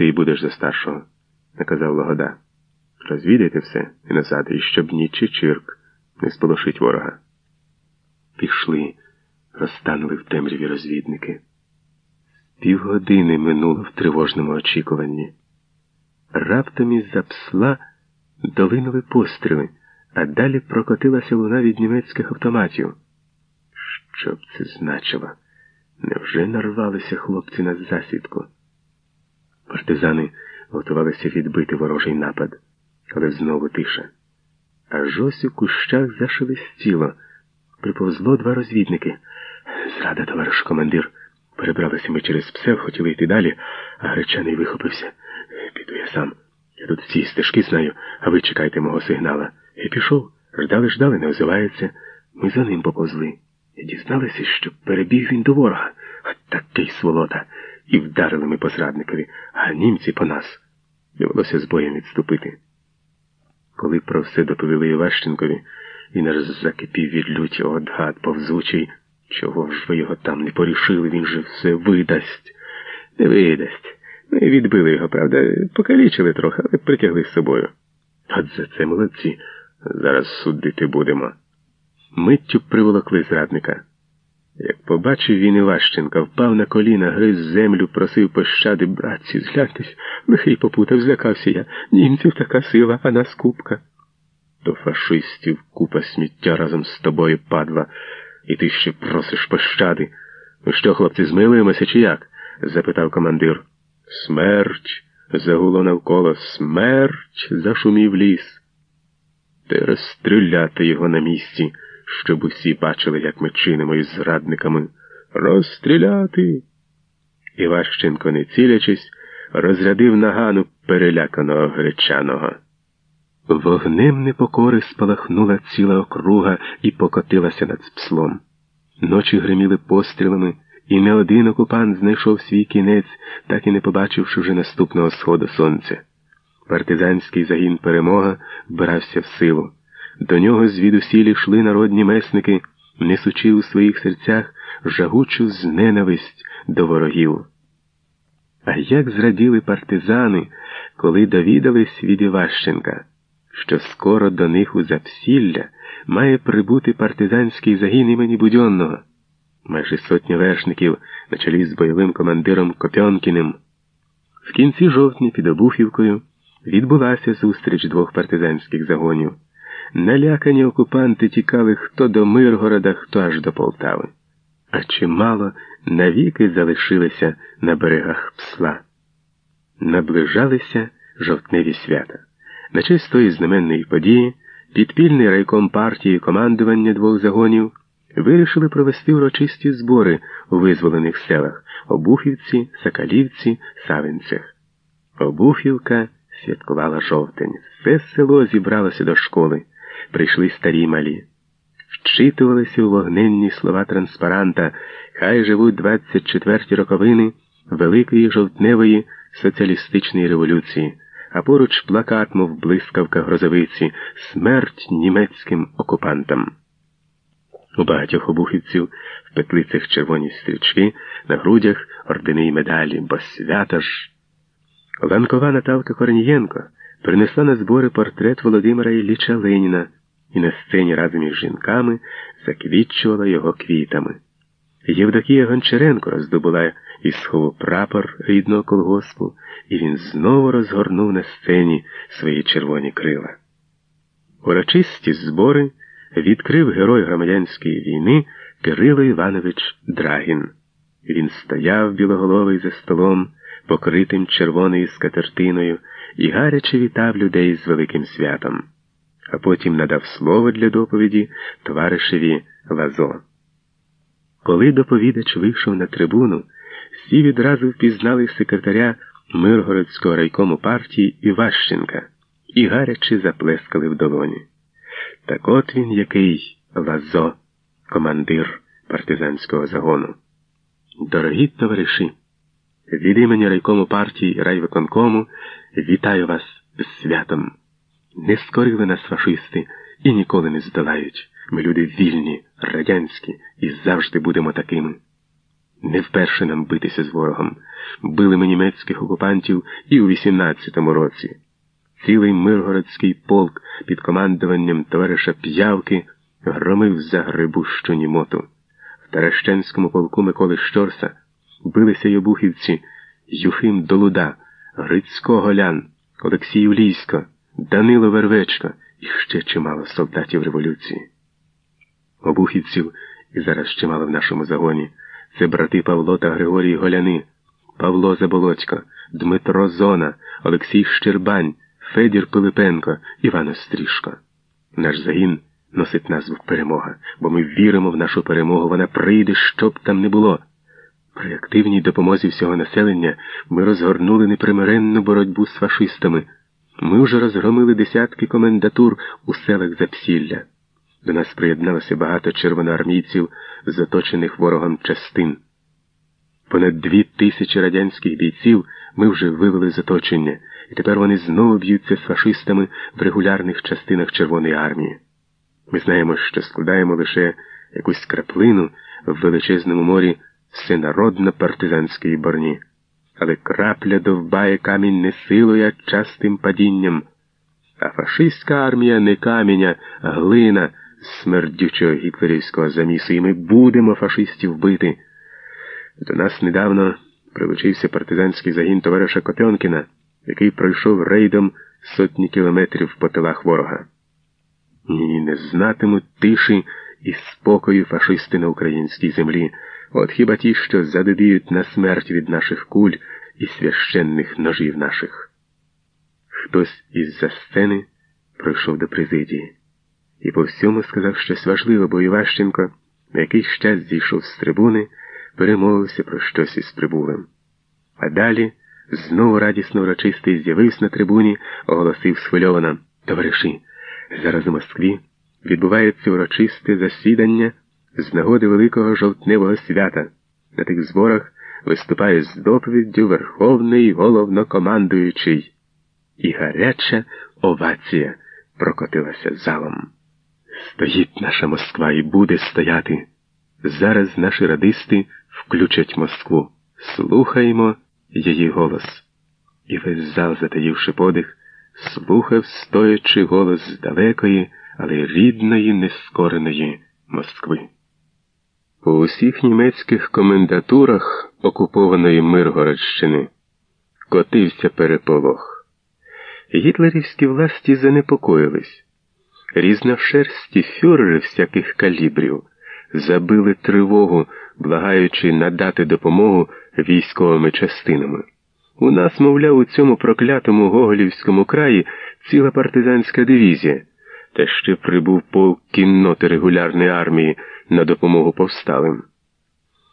Ти будеш за старшого, наказав Логода. Розвідайте все і назад, і щоб ні чи чирк не сполошить ворога. Пішли, розтанули в темряві розвідники. Півгодини минуло в тривожному очікуванні. Раптом із за псла долинули постріли, а далі прокотилася луна від німецьких автоматів. Що б це значило? Невже нарвалися хлопці на засідку? Партизани готувалися відбити ворожий напад, але знову тиша. Аж ось у кущах зашелестіло. Приповзло два розвідники. Зрада, товариш командир. Перебралися ми через псел, хотіли йти далі, а гречаний вихопився. Піду я сам. Я тут всі стежки знаю, а ви чекайте мого сигнала. І пішов. Ждали, ждали, не озивається. Ми за ним поповзли. І дізналися, що перебіг він до ворога. Такий сволота. І вдарили ми по зрадникові, а німці по нас. Довелося з боєм відступити. Коли про все доповіли Іващенкові, він аж закипів від люті от гад повзучий. Чого ж ви його там не порішили, він же все видасть. Не видасть. Ми відбили його, правда, покалічили трохи, але притягли з собою. От за це молодці. Зараз судити будемо. Миттю приволокли зрадника. Як побачив він Іващенка, впав на коліна, гриз землю, просив пощади братці, згляньтесь, лихий попутав, злякався я. Німців така сила, а нас купка. До фашистів купа сміття разом з тобою, падла, і ти ще просиш пощади. Ну що, хлопці, змилуємося чи як? запитав командир. Смерть. загуло навколо, смерть, зашумів ліс. Ти розстріляти його на місці щоб усі бачили, як ми чинимо із зрадниками. Розстріляти. Іващенко, не цілячись, розрядив нагану переляканого гречаного. Вогнем непокори спалахнула ціла округа і покотилася над пслом. Ночі гриміли пострілами, і не один окупант знайшов свій кінець, так і не побачивши вже наступного сходу сонця. Партизанський загін перемога вбирався в силу. До нього звідусіль йшли народні месники, несучи у своїх серцях жагучу зненависть до ворогів. А як зраділи партизани, коли довідались від Іващенка, що скоро до них у запсілля має прибути партизанський загін імені Будьонного, майже сотня вершників на чолі з бойовим командиром Копьонкіним. В кінці жовтня під Обухівкою відбулася зустріч двох партизанських загонів. Налякані окупанти тікали хто до Миргорода, хто аж до Полтави, а чимало навіки залишилися на берегах псла. Наближалися жовтневі свята. На честь тої знаменної події підпільний райком партії командування двох загонів вирішили провести урочисті збори у визволених селах Обухівці, Сакалівці, Савинцях. Обухівка святкувала жовтень. Все село зібралося до школи прийшли старі малі. Вчитувалися у вогненні слова транспаранта, хай живуть 24 роковини Великої жовтневої соціалістичної революції, а поруч плакат, мов блискавка грозовиці, смерть німецьким окупантам. У багатьох обухівців в петлицях червоні стрічки, на грудях ордени й медалі, бо свята ж. Ланкова Наталка Корнієнко принесла на збори портрет Володимира Ілліча Леніна і на сцені разом із жінками заквітчувала його квітами. Євдокія Гончаренко роздобула із схову прапор рідного колгоспу, і він знову розгорнув на сцені свої червоні крила. Урочисті збори відкрив герой громадянської війни Кирило Іванович Драгін. Він стояв білоголовий за столом, покритим червоною скатертиною, і гаряче вітав людей з великим святом а потім надав слово для доповіді товаришеві Лазо. Коли доповідач вийшов на трибуну, всі відразу впізнали секретаря Миргородського райкому партії Іващенка і гаряче заплескали в долоні. Так от він який Лазо, командир партизанського загону. Дорогі товариші, від імені райкому партії райвиконкому вітаю вас з святом. Не скорили нас фашисти і ніколи не здолають. Ми люди вільні, радянські і завжди будемо такими. Не вперше нам битися з ворогом. Били ми німецьких окупантів і у 18-му році. Цілий Миргородський полк під командуванням товариша П'явки громив за грибущу німоту. В Таращенському полку Миколи Щорса билися й обухівці Юхим Долуда, Грицько Голян, Олексій Улійсько, Данило Вервечко і ще чимало солдатів революції. Обухівців і зараз чимало в нашому загоні. Це брати Павло та Григорій Голяни, Павло Заболоцько, Дмитро Зона, Олексій Щербань, Федір Пилипенко, Іван Острішко. Наш загін носить назву перемога, бо ми віримо в нашу перемогу, вона прийде, що б там не було. При активній допомозі всього населення ми розгорнули непримиренну боротьбу з фашистами. Ми вже розгромили десятки комендатур у селах Запсілля. До нас приєдналося багато червоноармійців, заточених ворогом частин. Понад дві тисячі радянських бійців ми вже вивели з оточення, і тепер вони знову б'ються з фашистами в регулярних частинах Червоної армії. Ми знаємо, що складаємо лише якусь краплину в величезному морі всенародно-партизанської борні. Але крапля довбає камінь не силою, а частим падінням. А фашистська армія не камінь, а глина смердючого гітлерівського замісу, і ми будемо фашистів бити. До нас недавно прилучився партизанський загін товариша Котенкіна, який пройшов рейдом сотні кілометрів по тилах ворога. Ні, не знатимуть тиші і спокою фашисти на українській землі, от хіба ті, що задобіють на смерть від наших куль і священних ножів наших. Хтось із за сцени пройшов до президії і по всьому сказав щось важливе, бо Іващенко на якийсь час зійшов з трибуни, перемовився про щось із прибулим. А далі знову радісно урочистий з'явився на трибуні, оголосив схвильовано Товариші, зараз у Москві відбувається урочисте засідання з нагоди Великого жовтневого свята. На тих зборах виступає з доповіддю Верховний головнокомандуючий. І гаряча овація прокотилася залом. Стоїть наша Москва і буде стояти. Зараз наші радисти включать Москву. Слухаємо її голос. І весь зал, затаївши подих, слухав, стоячи голос з далекої, але рідної, нескореної Москви. У усіх німецьких комендатурах окупованої Миргородщини котився переполох. Гітлерівські власті занепокоїлись. Різношерсті фюрери всяких калібрів забили тривогу, благаючи надати допомогу військовими частинами. У нас, мовляв, у цьому проклятому Гоголівському краї ціла партизанська дивізія, та ще прибув полк кінноти регулярної армії на допомогу повсталим.